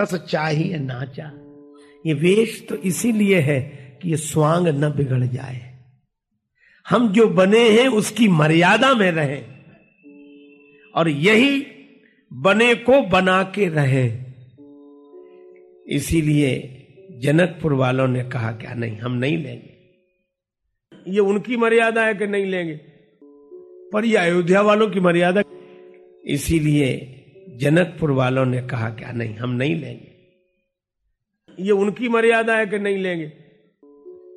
तस चाहिए नाचा ये वेश तो इसीलिए है कि ये स्वांग न बिगड़ जाए। हम जो बने हैं, उसकी मर्यादा में रहें। और यही बने को बना के रहे। इसीलिए जनकपुर वालों ने कहा, क्या नहीं, हम नहीं लेंगे। ये उनकी मर्यादा है कि नहीं लेंगे? पर ये अयोध्या वालों की मर्यादा? इसीलिए जनकपुर वालों ने कहा क्या नहीं, हम नहीं लेंगे। ये उनकी मर्यादा है कि नहीं लेंगे?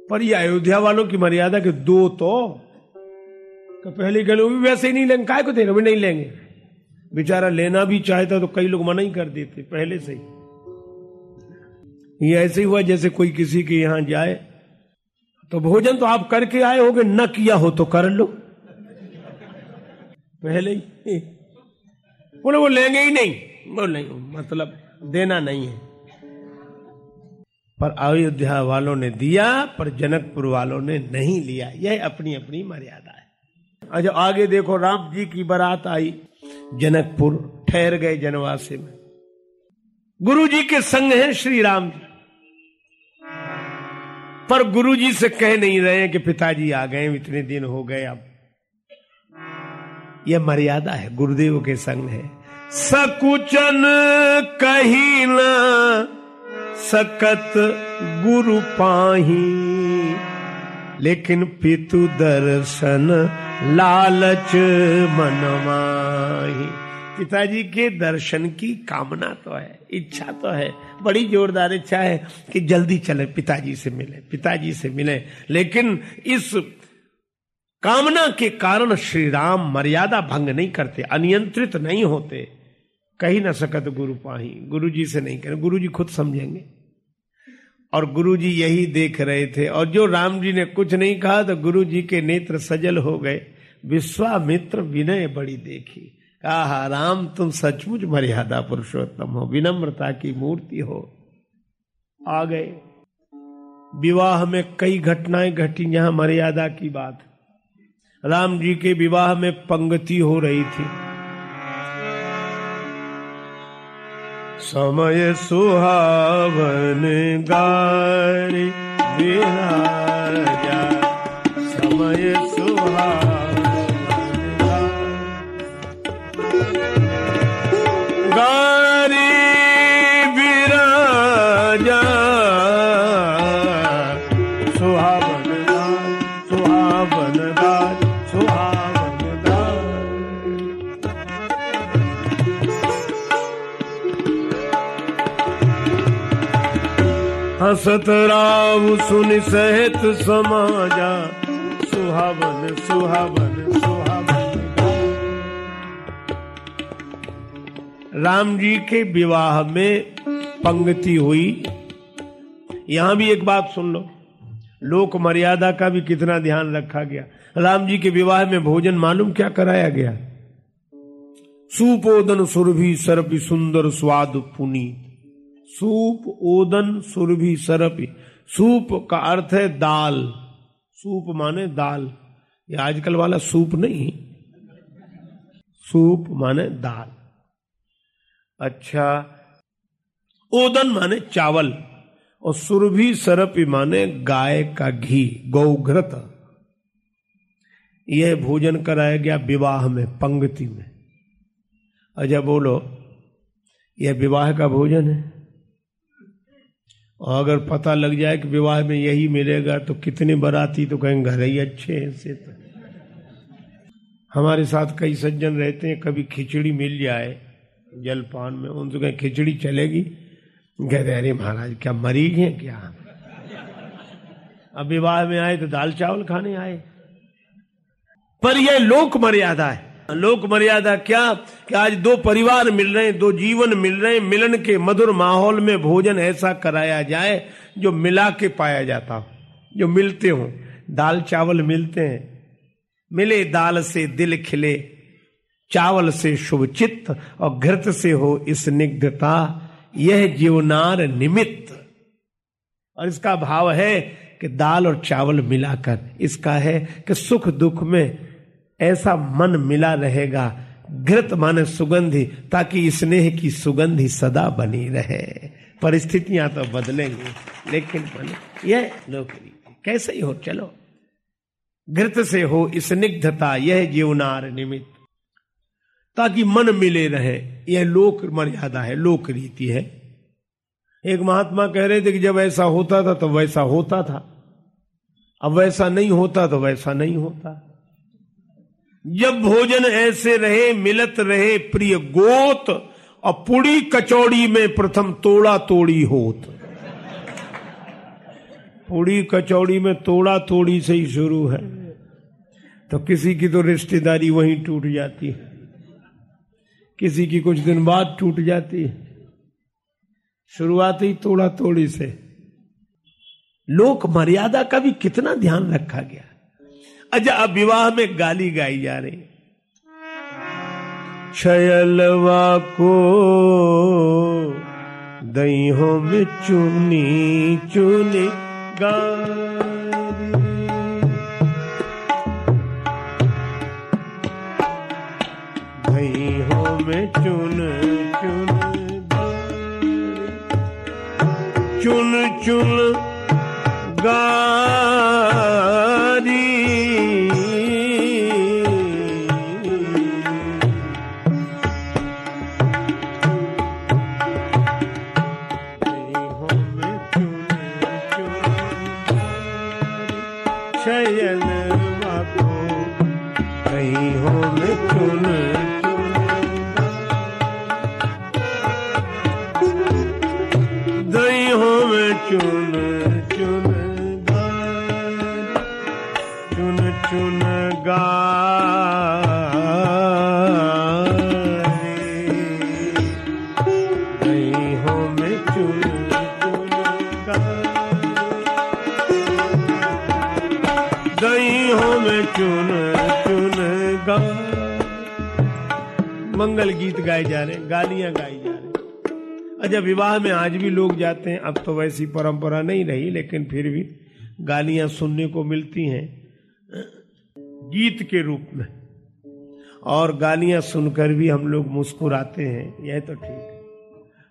पर ये अयोध्या वालों की मर्यादा के दो तो पहले कह लो भी वैसे ही नहीं लेंगे, काय को दे रहे नहीं लेंगे। बेचारा लेना भी चाहता तो कई लोग मना ही कर देते, पहले से ही। ये ऐसे ही हुआ जैसे कोई किसी के यहाँ जाए। तो भोजन तो आप करके आए होगे, न किया हो तो कर लो। पहले ही। बोले, वो लेंगे ही नहीं। बोले मतलब देना नहीं है। पर अयोध्या वालों ने दिया, पर जनकपुर वालों ने नहीं लिया। यह अपनी अपनी मर्यादा है। अच्छा आगे देखो, राम जी की बारात आई। जनकपुर ठहर गए जनवासी में। गुरु जी के संग हैं श्री राम जी। पर गुरु जी से कह नहीं रहे कि पिताजी आ गए इतने दिन हो गए अब। यह मर्यादा है, गुरुदेव के संग है। सकुचन कही न सकत गुरु पाही। लेकिन पितु दर्शन लालच मनमाही पिताजी के दर्शन की कामना तो है, इच्छा तो है। बड़ी जोरदार इच्छा है कि जल्दी चले, पिताजी से मिले, पिताजी से मिले। लेकिन इस कामना के कारण श्री राम मर्यादा भंग नहीं करते, अनियंत्रित नहीं होते। कही न सकत गुरु पाही। गुरु जी से नहीं करें गुरु जी खुद समझेंगे। और गुरु जी यही देख रहे थे। और जो राम जी ने कुछ नहीं कहा तो गुरु जी के नेत्र सजल हो गए। विश्वामित्र विनय बड़ी देखी। कहा राम, तुम सचमुच मर्यादा पुरुषोत्तम हो। विनम्रता की मूर्ति हो। आ गए। विवाह में कई घटनाएँ घटी। यहाँ मर्यादा की बात। राम जी के विवाह में पंगति हो रही थी। समय सुहावन गारी विराजा समय सुहावन गारी विराजा सुहावन हसत राव सुन सहित समाजा। सुहावन सुहावन सुहावन। राम जी के विवाह में पंक्ति हुई। यहाँ भी एक बात सुन लो। लोक मर्यादा का भी कितना ध्यान रखा गया। राम जी के विवाह में भोजन मालूम क्या कराया गया? सुपोदन सुरभि सर्पि सुंदर स्वाद पुनीत। सूप, ओदन, सुरभि, सरपि। सूप का अर्थ है दाल। सूप माने दाल। ये आजकल वाला सूप नहीं सूप माने दाल। अच्छा ओदन माने चावल और सुरभि, सरपि माने गाय का घी, गौघ्रत। यह भोजन कराया गया विवाह में, पंक्ति में। अच्छा बोलो, यह विवाह का भोजन है? और अगर पता लग जाए कि विवाह में यही मिलेगा तो कितने बराती तो कहेंगे, घर ही अच्छे हैं, से तो। हमारे साथ कई सज्जन रहते हैं, कभी खिचड़ी मिल जाए जलपान में, उनसे कहें, खिचड़ी चलेगी? कहते अरे महाराज, क्या मरीज़ हैं क्या? अब विवाह में आए तो दाल चावल खाने आए। पर यह लोक मर्यादा है। लोक मर्यादा क्या कि आज दो परिवार मिल रहे हैं, दो जीवन मिल रहे हैं, मिलन के मधुर माहौल में भोजन ऐसा कराया जाए जो मिला के पाया जाता हो, जो मिलते हो। दाल चावल मिलते हैं, मिले दाल से दिल खिले, चावल से शुभ चित्त और घृत से हो स्निग्धता यह जीवनार निमित्त। और इसका भाव है कि दाल और चावल मिलाकर, इसका है कि सुख दुख में ऐसा मन मिला रहेगा, घृत माने सुगंधी, ताकि स्नेह की सुगंधि सदा बनी रहे। परिस्थितियाँ तो बदलेंगी, लेकिन यह नौकरी कैसे ही हो, चलो। घृत से हो स्निग्धता यह जीवनार निमित्त। ताकि मन मिले रहे, यह लोक मर्यादा है, लोक रीति है। एक महात्मा कह रहे थे कि जब ऐसा होता था तो वैसा होता था। अब वैसा नहीं होता तो वैसा नहीं होता। जब भोजन ऐसे रहे, मिलत रहे, प्रिय गोत, और पुड़ी कचौड़ी में प्रथम तोड़ा तोड़ी होत। पूड़ी कचौड़ी में तोड़ा तोड़ी से ही शुरू है। तो किसी की तो रिश्तेदारी वहीं टूट जाती है। किसी की कुछ दिन बाद टूट जाती है। शुरुआत ही तोड़ा तोड़ी से। लोक मर्यादा का भी कितना ध्यान रखा गया। अच्छा विवाह में गाली गाई जा रही। छयलवा को दही में चुनी चुनी दही में चुन चुन चुन चुन गारी शयन को कहीं हो में चुन। दही हो में मंगल गीत गाए जा रहे गालियाँ गाई जा रही अच्छा विवाह में आज भी लोग जाते हैं, अब तो वैसी परंपरा नहीं रही, लेकिन फिर भी गालियाँ सुनने को मिलती हैं, गीत के रूप में। और गालियाँ सुनकर भी हम लोग मुस्कुराते हैं, यह तो ठीक है।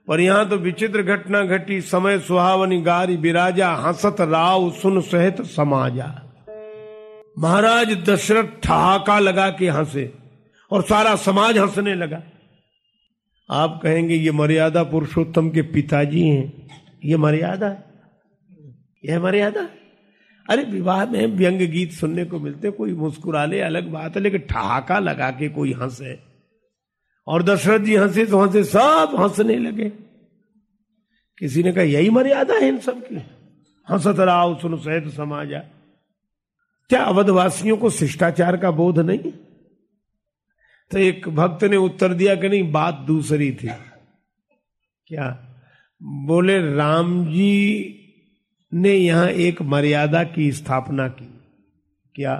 पर यहाँ तो विचित्र घटना घटी, समय सुहावनी गारी बिराजा, हंसत राव सुन सहित समाजा। महाराज दशरथ ठहाका लगा के हंसे। और सारा समाज हंसने लगा। आप कहेंगे, ये मर्यादा पुरुषोत्तम के पिताजी हैं। ये मर्यादा है? यह मर्यादा अरे, विवाह में व्यंग गीत सुनने को मिलते, कोई मुस्कुरा ले अलग बात है, लेकिन ठहाका लगा के कोई हंसे। और दशरथ जी हंसे तो हंसे, सब हंसने लगे। किसी ने कहा, यही मर्यादा है इन सब की हंसत राव, सुन सहित समाजा। क्या अवधवासियों को शिष्टाचार का बोध नहीं तो एक भक्त ने उत्तर दिया कि नहीं, बात दूसरी थी। क्या? बोले, राम जी ने यहाँ एक मर्यादा की स्थापना की। क्या?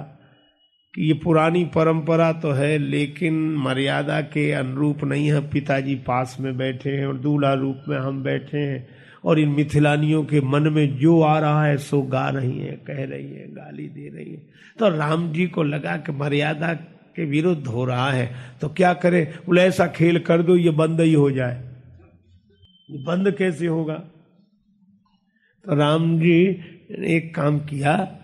कि ये पुरानी परंपरा तो है, लेकिन मर्यादा के अनुरूप नहीं है। पिताजी पास में बैठे हैं और दूल्हा रूप में हम बैठे हैं और इन मिथिलानियों के मन में जो आ रहा है, सो गा रही है, कह रही है, गाली दे रही है। तो राम जी को लगा कि मर्यादा के विरुद्ध हो रहा है। तो क्या करे? बोले, ऐसा खेल कर दो, ये बंद ही हो जाए। बंद कैसे होगा? तो राम जी ने एक काम किया।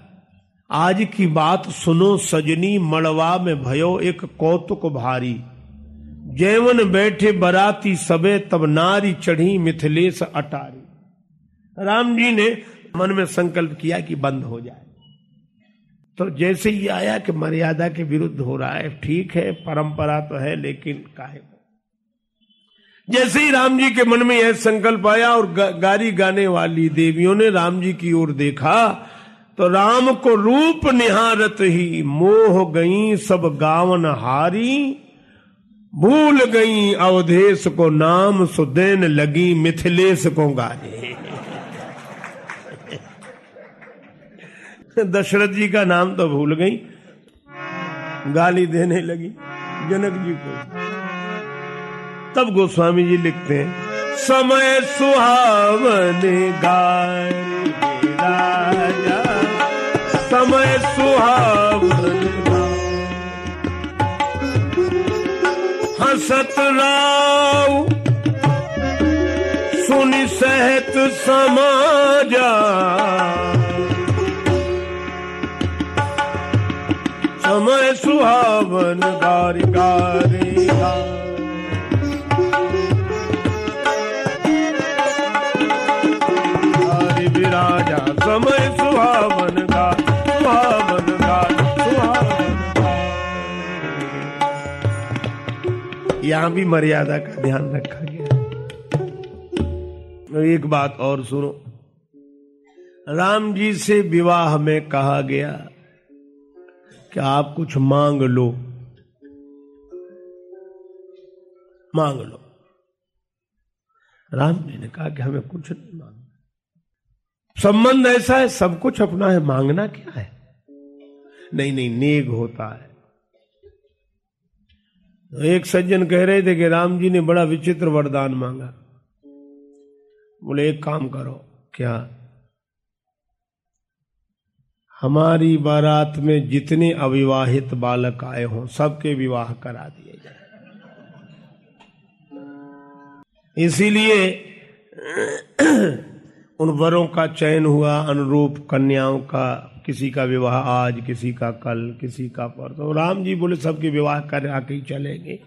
आज की बात सुनो, सजनी मड़वा में भयो एक कौतुक भारी। जैवन बैठे बराती सबे, तब नारी चढ़ी मिथिलेश अटारी। राम जी ने मन में संकल्प किया कि बंद हो जाए। तो जैसे ही आया कि मर्यादा के विरुद्ध हो रहा है, ठीक है, परंपरा तो है, लेकिन काहे जैसे ही राम जी के मन में यह संकल्प आया और गारी गाने वाली देवियों ने राम जी की ओर देखा तो राम को रूप निहारत ही मोह गई, सब गावन हारी, भूल गई, अवधेश को नाम सुदेन लगी, मिथिलेश को गाने। दशरथ जी का नाम तो भूल गई। गाली देने लगी, जनक जी को। तब गोस्वामी जी लिखते हैं, समय सुहावन गाय समय सुहावन हसत राव सुनि सहत समाजा समय सुहावन गारी विराजा समय सुहावन गा, सुहावन सुहावन यहाँ भी मर्यादा का ध्यान रखा गया। एक बात और सुनो। राम जी से विवाह में कहा गया कि आप कुछ मांग लो। मांग लो। राम जी ने कहा कि हमें कुछ नहीं मांगना। संबंध ऐसा है, सब कुछ अपना है, मांगना क्या है? नहीं नहीं, नेग होता है। एक सज्जन कह रहे थे कि राम जी ने बड़ा विचित्र वरदान मांगा। बोले, एक काम करो, क्या हमारी बारात में जितने अविवाहित बालक आए हों, सबके विवाह करा दिए जाए। इसीलिए उन वरों का चयन हुआ, अनुरूप कन्याओं का, किसी का विवाह आज, किसी का कल, किसी का पर तो राम जी बोले, सबके विवाह कर आके ही चलेंगे।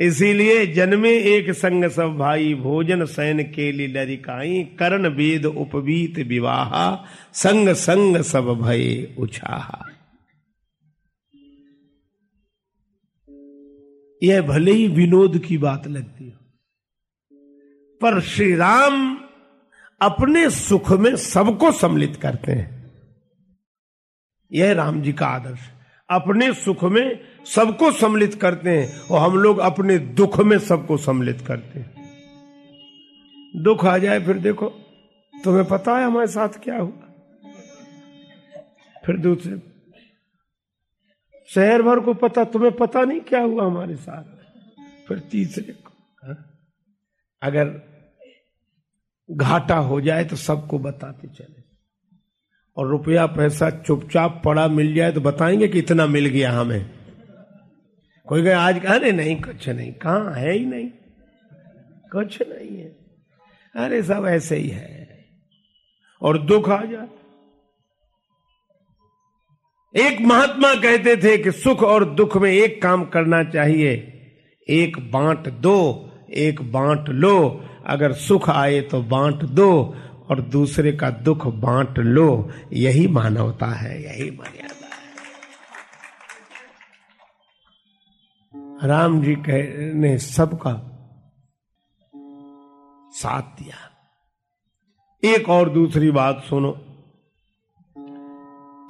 इसीलिए जन्मे एक संग सब भाई, भोजन सैन के लिए लरिकाई करण वेद उपवीत विवाह, संग संग सब भय उछाहा। यह भले ही विनोद की बात लगती है, पर श्री राम अपने सुख में सबको सम्मिलित करते हैं। यह राम जी का आदर्श अपने सुख में सबको सम्मिलित करते हैं और हम लोग अपने दुख में सबको सम्मिलित करते हैं। दुख आ जाए फिर देखो, तुम्हें पता है हमारे साथ क्या हुआ? फिर दूसरे, शहर भर को पता, तुम्हें पता नहीं क्या हुआ हमारे साथ? फिर तीसरे को, हा? अगर घाटा हो जाए तो सबको बताते चले। और रुपया पैसा चुपचाप पड़ा, मिल जाए तो बताएँगे कि इतना मिल गया हमें। कोई कहे, आज अरे नहीं, कुछ नहीं, कहा है ही नहीं। कुछ नहीं है। अरे सब ऐसे ही है। और दुख आ जाए एक महात्मा कहते थे कि सुख और दुख में एक काम करना चाहिए। एक बांट दो, एक बांट लो। अगर सुख आए तो बांट दो, और दूसरे का दुख बांट लो। यही मानवता है, यही मर्यादा। राम जी कह ने सबका साथ दिया। एक और दूसरी बात सुनो।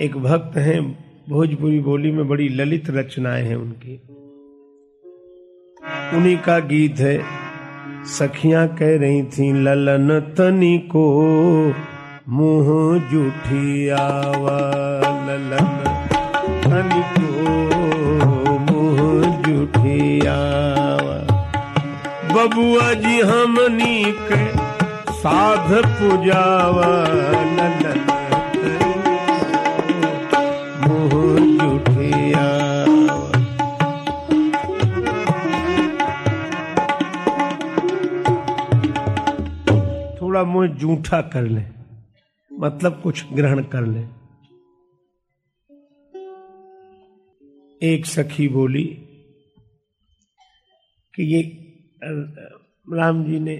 एक भक्त हैं, भोजपुरी बोली में बड़ी ललित रचनाएँ हैं उनकी। उन्हीं का गीत है, सखियाँ कह रही थी, ललन तनी को मुँह जूठी आवा ललन तनी को जुठियावा बबुआ जी हमनी के साध पुजावा थोड़ा मुँह जूठा कर ले मतलब कुछ ग्रहण कर ले। एक सखी बोली कि ये राम जी ने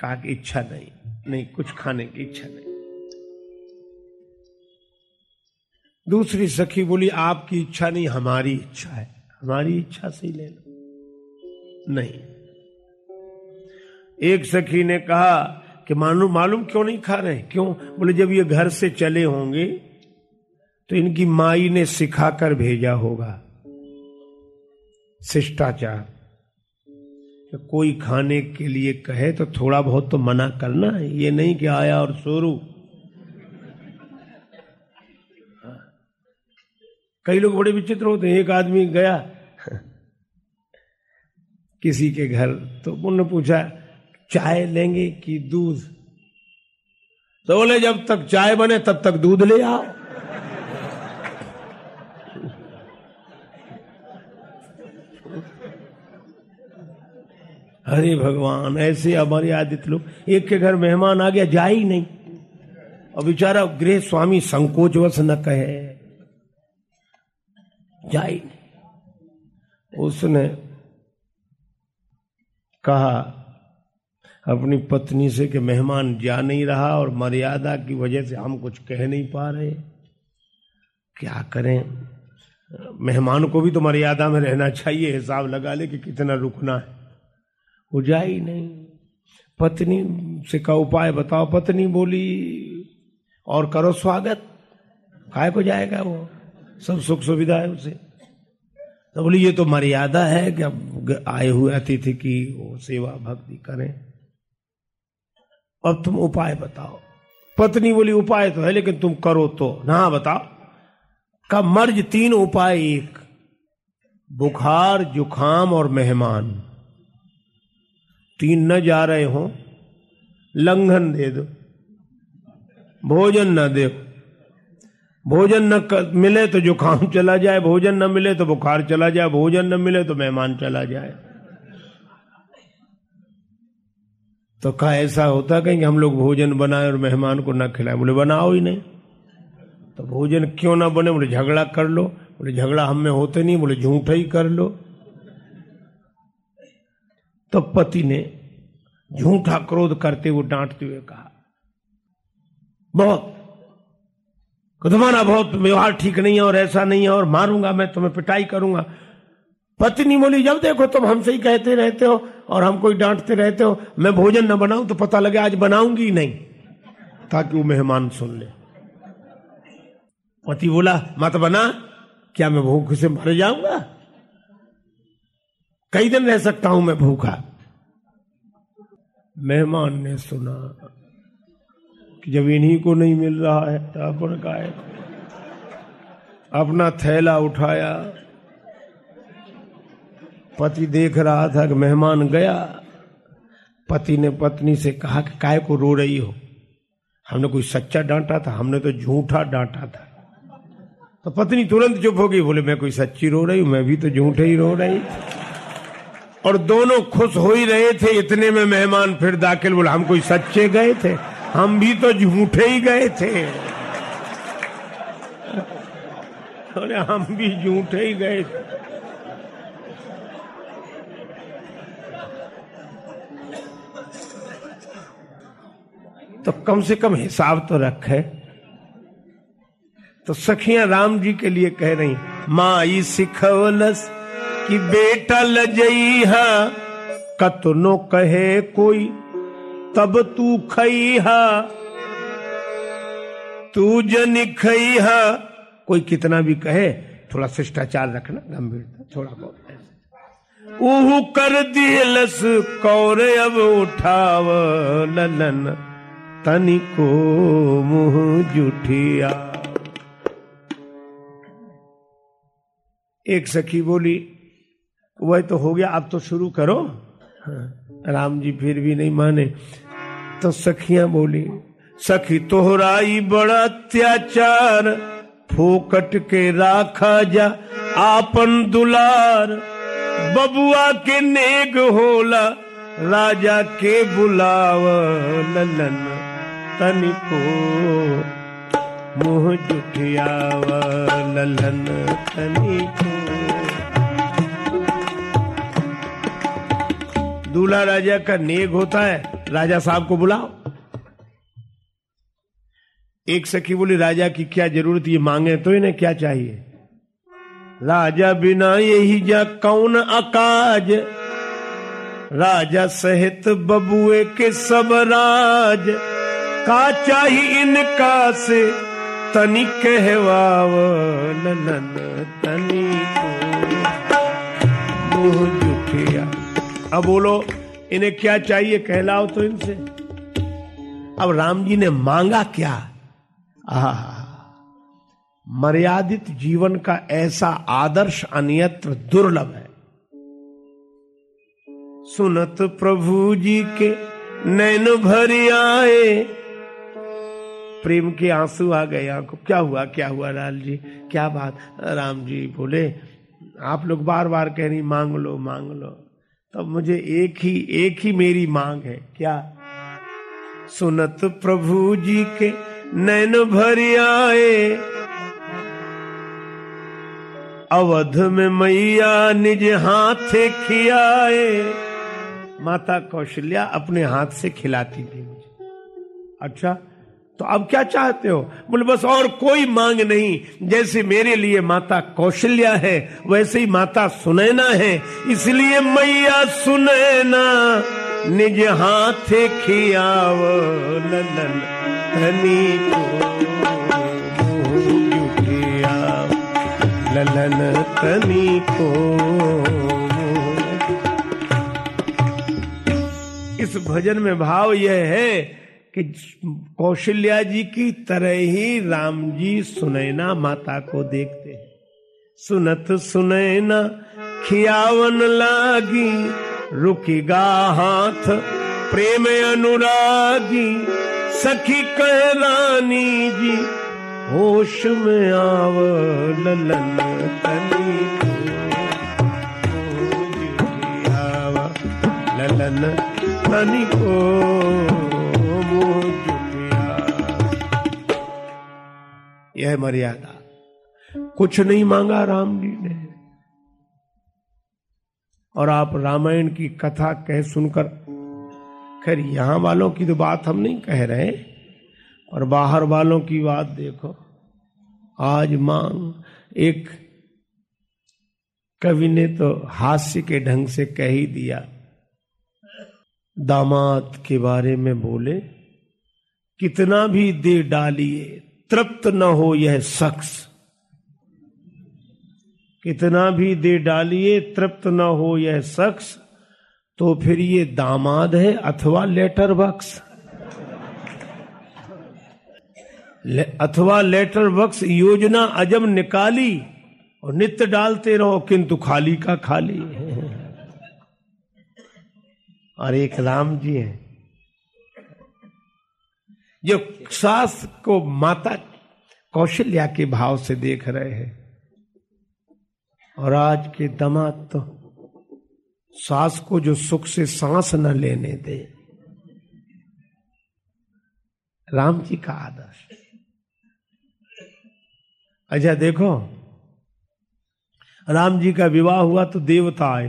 कहा कि इच्छा नहीं नहीं, कुछ खाने की इच्छा नहीं। दूसरी सखी बोली, आपकी इच्छा नहीं, हमारी इच्छा है। हमारी इच्छा से ही ले लो। नहीं। एक सखी ने कहा कि मालूम मालूम क्यों नहीं खा रहे? क्यों? बोले, जब ये घर से चले होंगे तो इनकी माई ने सिखाकर भेजा होगा। शिष्टाचार। तो कोई खाने के लिए कहे तो थोड़ा बहुत तो मना करना है। ये नहीं कि आया और सोरू कई लोग बड़े विचित्र होते हैं। एक आदमी गया किसी के घर तो उन्होंने पूछा, चाय लेंगे कि दूध? तो बोले, जब तक चाय बने तब तक दूध ले आओ। अरे भगवान, ऐसे अमर्यादित लोग, एक के घर मेहमान आ गया जा ही नहीं। और बेचारा गृह स्वामी संकोचवश न कहे जा ही नहीं। उसने कहा, अपनी पत्नी से कि मेहमान जा नहीं रहा और मर्यादा की वजह से हम कुछ कह नहीं पा रहे। क्या करें? मेहमान को भी तो मर्यादा में रहना चाहिए, हिसाब लगा ले कि कितना रुकना है। जा ही नहीं। पत्नी से का उपाय बताओ। पत्नी बोली, और करो स्वागत। काय को जाएगा वो? सब सुख सुविधा है उसे। तो बोली, ये तो मर्यादा है कि अब आए हुए अतिथि की वो सेवा भक्ति करें। अब तुम उपाय बताओ। पत्नी बोली, उपाय तो है, लेकिन तुम करो तो। ना, बताओ। का मर्ज तीन उपाय, एक, बुखार, जुखाम और मेहमान। तीन न जा रहे हो लंघन दे दो। भोजन न दे भोजन न कर, मिले तो जुकाम चला जाए भोजन न मिले तो बुखार चला जाए भोजन न मिले तो मेहमान चला जाए। तो कहा ऐसा होता कहीं कि हम लोग भोजन बनाए और मेहमान को ना खिलाए? बोले बनाओ ही नहीं। तो भोजन क्यों ना बने? बोले झगड़ा कर लो। बोले झगड़ा हम में होते नहीं। बोले झूठा ही कर लो। तो पति ने झूठा क्रोध करते हुए डांटते हुए कहा, बहुत तुम्हारा बहुत व्यवहार ठीक नहीं है और ऐसा नहीं है और मारूँगा मैं, तुम्हें पिटाई करूँगा। पत्नी बोली, जब देखो तुम हमसे ही कहते रहते हो और हमको ही डांटते रहते हो, मैं भोजन न बनाऊँ तो पता लगे आज बनाऊँगी नहीं, ताकि वो मेहमान सुन ले। पति बोला, मत बना, क्या मैं भूख से मर जाऊँगा? कई दिन रह सकता हूँ मैं भूखा। मेहमान ने सुना कि जब इन्हीं को नहीं मिल रहा है तो अपन का है अपना थैला उठाया। पति देख रहा था कि मेहमान गया। पति ने पत्नी से कहा कि काय को रो रही हो? हमने कोई सच्चा डांटा था? हमने तो झूठा डांटा था। तो पत्नी तुरंत चुप हो गई, बोले, मैं कोई सच्ची रो रही हूँ? मैं भी तो झूठे ही रो रही और दोनों खुश हो ही रहे थे, इतने में मेहमान फिर दाखिल बोले, हम कोई सच्चे गए थे? हम भी तो झूठे ही गए थे। बोले हम भी झूठे ही गए थे। तो कम से कम हिसाब तो रखे तो सखियाँ राम जी के लिए कह रही, माई सिखवलस कि बेटा लजई है कतनो कहे कोई, तब तू खई है तू जन खई है कोई कितना भी कहे, थोड़ा शिष्टाचार रखना, गंभीरता, थोड़ा बहुत। ऊहू कर दिलस, कौर अब उठाव। ललन तनिको मुँह जुठिया। एक सखी बोली वह तो हो गया अब तो शुरू करो। राम जी फिर भी नहीं माने। तो सखियाँ बोली, सखी, तोहराई बड़ा अत्याचार, फोकट के राखा जा आपन दुलार। बबुआ के नेग होला, राजा के बुलाव। ललन तनिको मुँह जुठियाव। ललन तनिको दूल्हा राजा का नेग होता है, राजा साहब को बुलाओ। एक सखी बोली, राजा की क्या ज़रूरत, ये मांगे तो इन्हें क्या चाहिए? राजा बिना यही जा कौन अकाज? राजा सहित बबुए के सब राज। का चाहिए इनका से? तनी कहवाव नन तनी मुँह जुठिया अब बोलो, इन्हें क्या चाहिए? कहलाओ तो इनसे। अब राम जी ने मांगा क्या? आ मर्यादित जीवन का ऐसा आदर्श अन्यत्र दुर्लभ है। सुनत प्रभु जी के नैन भर आए। प्रेम के आँसू आ गए आँखों। क्या हुआ क्या हुआ लाल जी? क्या बात? राम जी बोले, आप लोग बार बार कह रही, मांग लो मांग लो। तब मुझे एक ही एक ही मेरी मांग है, क्या? सुनत प्रभु जी के नैन भर आए। अवध में मैया निज हाथ खियाए। माता कौशल्या अपने हाथ से खिलाती थी मुझे। अच्छा तो अब क्या चाहते हो? बोले, बस और कोई मांग नहीं। जैसे मेरे लिए माता कौशल्या है, वैसे ही माता सुनैना है। इसलिए मैया सुनैना, निज हाथ खियाव। ललन धनी ललन तनी को इस भजन में भाव यह है कि कौशल्या जी की तरह ही राम जी सुनैना माता को देखते हैं। सुनत सुनैना खियावन लागी रुकिगा हाथ, प्रेम अनुरागी, सखी कह रानी जी, होश में आव ललन तनी। ललन तनी। को यह मर्यादा। कुछ नहीं मांगा राम जी ने। और आप रामायण की कथा कह सुनकर, खैर, यहाँ वालों की तो बात हम नहीं कह रहे और बाहर वालों की बात देखो। आज मांग, एक कवि ने तो हास्य के ढंग से कह ही दिया। दामाद के बारे में बोले, कितना भी दे डालिए तृप्त न हो यह शख्स। कितना भी दे डालिए तृप्त न हो यह शख्स तो फिर ये दामाद है अथवा लेटर बक्स। ले, अथवा लेटर बक्स योजना अजम निकाली और नित्य डालते रहो किंतु खाली का खाली। और एक राम जी हैं। जो सास को माता कौशल्या के भाव से देख रहे हैं। और आज के दमाद तो सास को जो सुख से सांस न लेने दे। राम जी का आदर्श। अच्छा देखो, राम जी का विवाह हुआ तो देवता आए,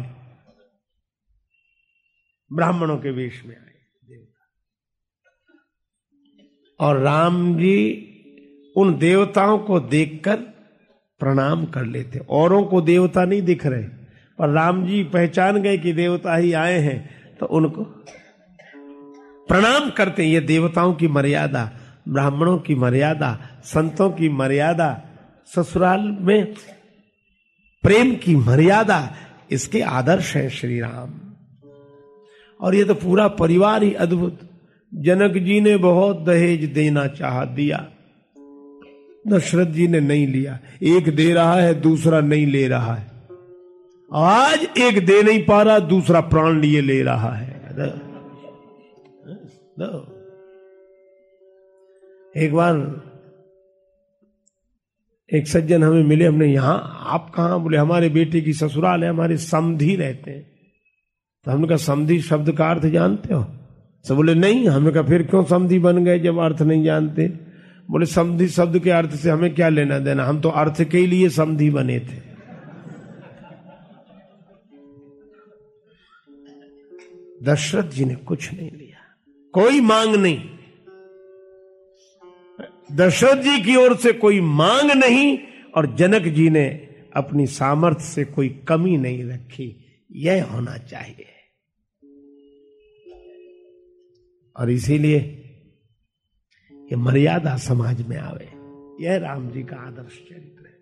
ब्राह्मणों के वेश में आए देवता और राम जी उन देवताओं को देखकर प्रणाम कर लेते। औरों को देवता नहीं दिख रहे, पर राम जी पहचान गए कि देवता ही आए हैं तो उनको प्रणाम करते ये देवताओं की मर्यादा, ब्राह्मणों की मर्यादा, संतों की मर्यादा, ससुराल में प्रेम की मर्यादा, इसके आदर्श है श्री राम। और ये तो पूरा परिवार ही अद्भुत। जनक जी ने बहुत दहेज देना चाह दिया। दशरथ जी ने नहीं लिया। एक दे रहा है, दूसरा नहीं ले रहा है। आज एक दे नहीं पा रहा, दूसरा प्राण लिए ले रहा है। एक बार एक सज्जन हमें मिले, हमने यहाँ, आप कहा? बोले, हमारे बेटे की ससुराल है, हमारे समधी रहते हैं। तो हमने कहा, समधी शब्द का अर्थ जानते हो? सब बोले, नहीं, हमने कहा, फिर क्यों समधी बन गए जब अर्थ नहीं जानते? बोले, समधी शब्द के अर्थ से हमें क्या लेना देना? हम तो अर्थ के लिए समधी बने थे। दशरथ जी ने कुछ नहीं लिया। कोई मांग नहीं। दशरथ जी की ओर से कोई मांग नहीं और जनक जी ने अपनी सामर्थ्य से कोई कमी नहीं रखी। यह होना चाहिए। और इसीलिए ये मर्यादा समाज में आवे। यह राम जी का आदर्श चरित्र है।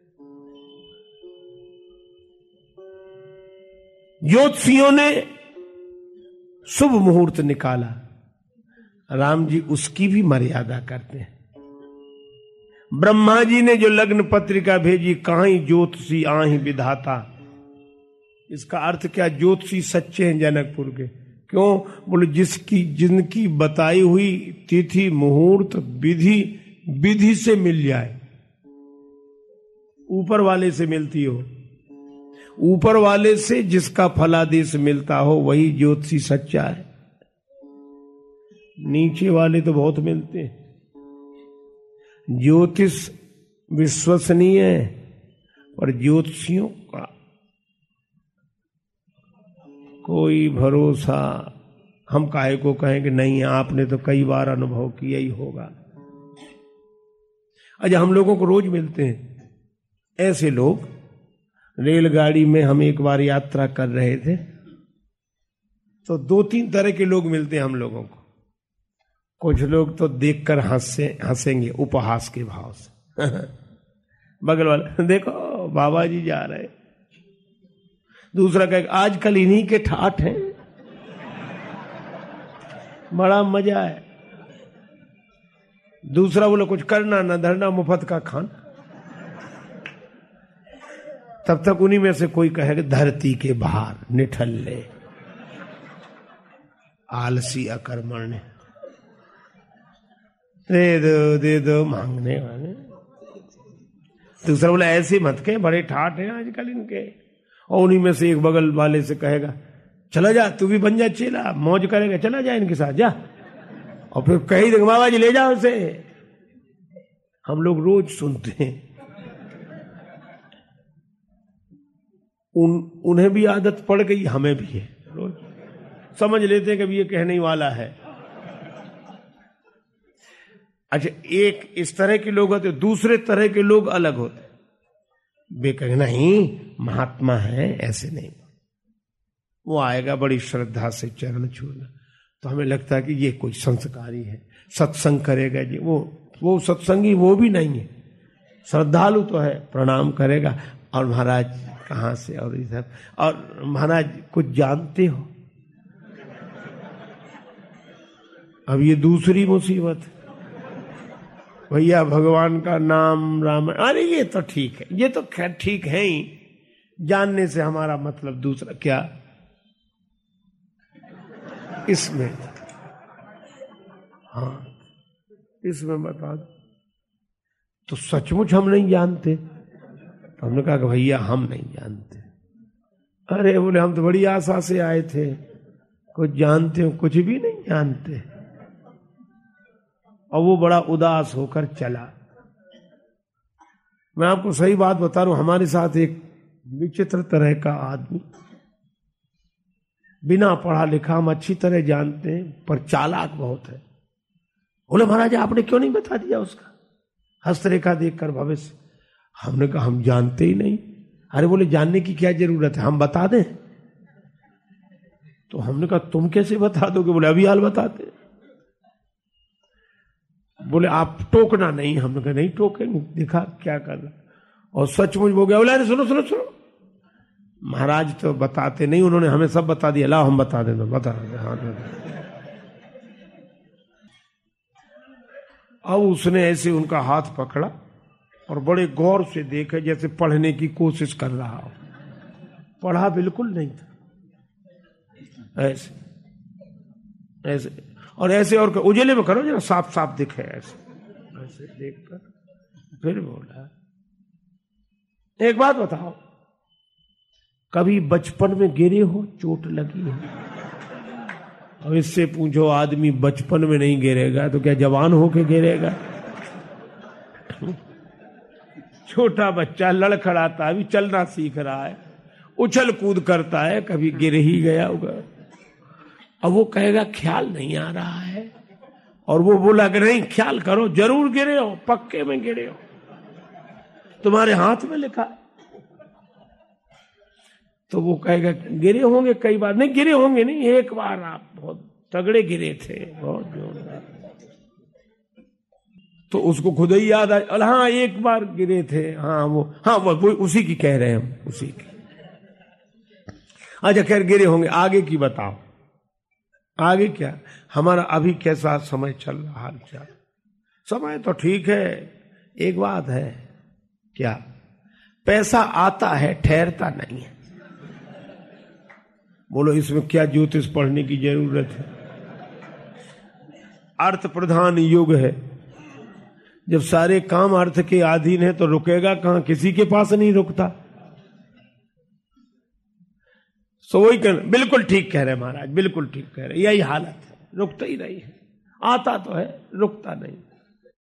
ज्योतिषियों ने शुभ मुहूर्त निकाला। राम जी उसकी भी मर्यादा करते हैं। ब्रह्मा जी ने जो लग्न पत्रिका भेजी, कहा ज्योतिषी आही विधाता? इसका अर्थ क्या? ज्योतिषी सच्चे हैं जनकपुर के। क्यों? बोले, जिसकी, जिनकी बताई हुई तिथि, मुहूर्त, विधि विधि से मिल जाए। ऊपर वाले से मिलती हो। ऊपर वाले से जिसका फलादेश मिलता हो, वही ज्योतिषी सच्चा है। नीचे वाले तो बहुत मिलते हैं। ज्योतिष विश्वसनीय है, पर ज्योतिषियों कोई भरोसा। हम काहे को कहें कि नहीं, आपने तो कई बार अनुभव किया ही होगा। अच्छा हम लोगों को रोज मिलते हैं। ऐसे लोग रेलगाड़ी में हम एक बार यात्रा कर रहे थे तो दो तीन तरह के लोग मिलते हैं हम लोगों को। कुछ लोग तो देखकर हंसे, हंसेंगे उपहास के भाव से। बगल वाला, देखो बाबा जी जा रहे दूसरा कहे, आजकल इन्हीं के ठाठ हैं। बड़ा मज़ा है। दूसरा बोलो, कुछ करना ना, धरना, मुफत का खाना। तब तक उन्हीं में से कोई कहे धरती के बाहर निठल्ले आलसी अकर्मण्य दे दो दे दो, मांगने वाले। दूसरा बोला, ऐसे मत के बड़े ठाठ हैं आजकल इनके। और उन्हीं में से एक बगल वाले से कहेगा, चला जा, तू भी बन जा चेला, मौज करेगा, चला जा इनके साथ, जा। और फिर कही देगा बाबा जी, ले जाओ उसे हम लोग रोज सुनते हैं। उन, उन्हें भी आदत पड़ गई, हमें भी है, रोज। समझ लेते हैं कि ये कहने वाला है। अच्छा एक इस तरह के लोग होते, दूसरे तरह के लोग अलग होते। वे कहे, नहीं, महात्मा है, ऐसे नहीं। वो आएगा बड़ी श्रद्धा से चरण छूना। तो हमें लगता है कि ये कोई संस्कारी है। सत्संग करेगा जी। वो वो सत्संगी वो भी नहीं है। श्रद्धालु तो है, प्रणाम करेगा। और महाराज कहाँ से? और इधर। और महाराज, कुछ जानते हो? अब ये दूसरी मुसीबत भैया भगवान का नाम राम अरे ये तो ठीक है, ये तो खैर ठीक है ही। जानने से हमारा मतलब दूसरा क्या? इसमें हाँ इसमें बता दो तो सचमुच हम नहीं जानते। तो हमने कहा कि भैया हम नहीं जानते। अरे बोले, हम तो बड़ी आशा से आए थे, कुछ जानते हो, कुछ भी नहीं जानते। और वो बड़ा उदास होकर चला। मैं आपको सही बात बता रहा हूँ, हमारे साथ एक विचित्र तरह का आदमी। बिना पढ़ा लिखा हम अच्छी तरह जानते हैं, पर चालाक बहुत है। बोले, महाराज, आपने क्यों नहीं बता दिया उसका? हस्तरेखा देखकर भविष्य, हमने कहा, हम जानते ही नहीं। अरे बोले, जानने की क्या ज़रूरत है? हम बता दें? तो हमने कहा, तुम कैसे बता दोगे? बोले, अभी हाल बताते बोले, आप टोकना नहीं, हमने कहा, नहीं टोकेंगे। देखा, क्या करना और सचमुच हो गया, बोले, अरे सुनो सुनो सुनो। महाराज तो बताते नहीं, उन्होंने हमें सब बता दिया। लाओ हम बता दें बता दे हाँ अब उसने ऐसे उनका हाथ पकड़ा और बड़े गौर से देखे, जैसे पढ़ने की कोशिश कर रहा हो। पढ़ा बिल्कुल नहीं था। ऐसे ऐसे। और ऐसे और उजेले में करो, जरा साफ़ साफ़ दिखे ऐसे। ऐसे देखकर फिर बोला, एक बात बताओ, कभी बचपन में गिरे हो? चोट लगी है? अब इससे पूछो, आदमी बचपन में नहीं गिरेगा तो क्या जवान होके गिरेगा? छोटा बच्चा लड़खड़ाता, अभी चलना सीख रहा है उछल कूद करता है, कभी गिर ही गया होगा। अब वो कहेगा ख्याल नहीं आ रहा है। और वो बोला कि नहीं ख्याल करो ज़रूर गिरे हो पक्के में गिरे हो। तुम्हारे हाथ में लिखा तो वो कहेगा गिरे होंगे कई बार। नहीं गिरे होंगे नहीं एक बार आप बहुत तगड़े गिरे थे बहुत जोरदार। तो उसको खुद ही याद आया हाँ एक बार गिरे थे। हाँ वो हाँ वो, वो उसी की कह रहे हैं हम उसी की। अच्छा खैर गिरे होंगे आगे की बताओ। आगे क्या? हमारा अभी कैसा समय चल रहा हाल चाल? समय तो ठीक है, एक बात है, क्या? पैसा आता है, ठहरता नहीं है। बोलो, इसमें क्या ज्योतिष पढ़ने की ज़रूरत है? अर्थ प्रधान युग है। जब सारे काम अर्थ के अधीन है तो रुकेगा कहाँ? किसी के पास नहीं रुकता। सो वही कह बिल्कुल ठीक कह रहे महाराज, बिल्कुल ठीक कह रहे यही हालत है, रुकता ही नहीं है, आता तो है, रुकता नहीं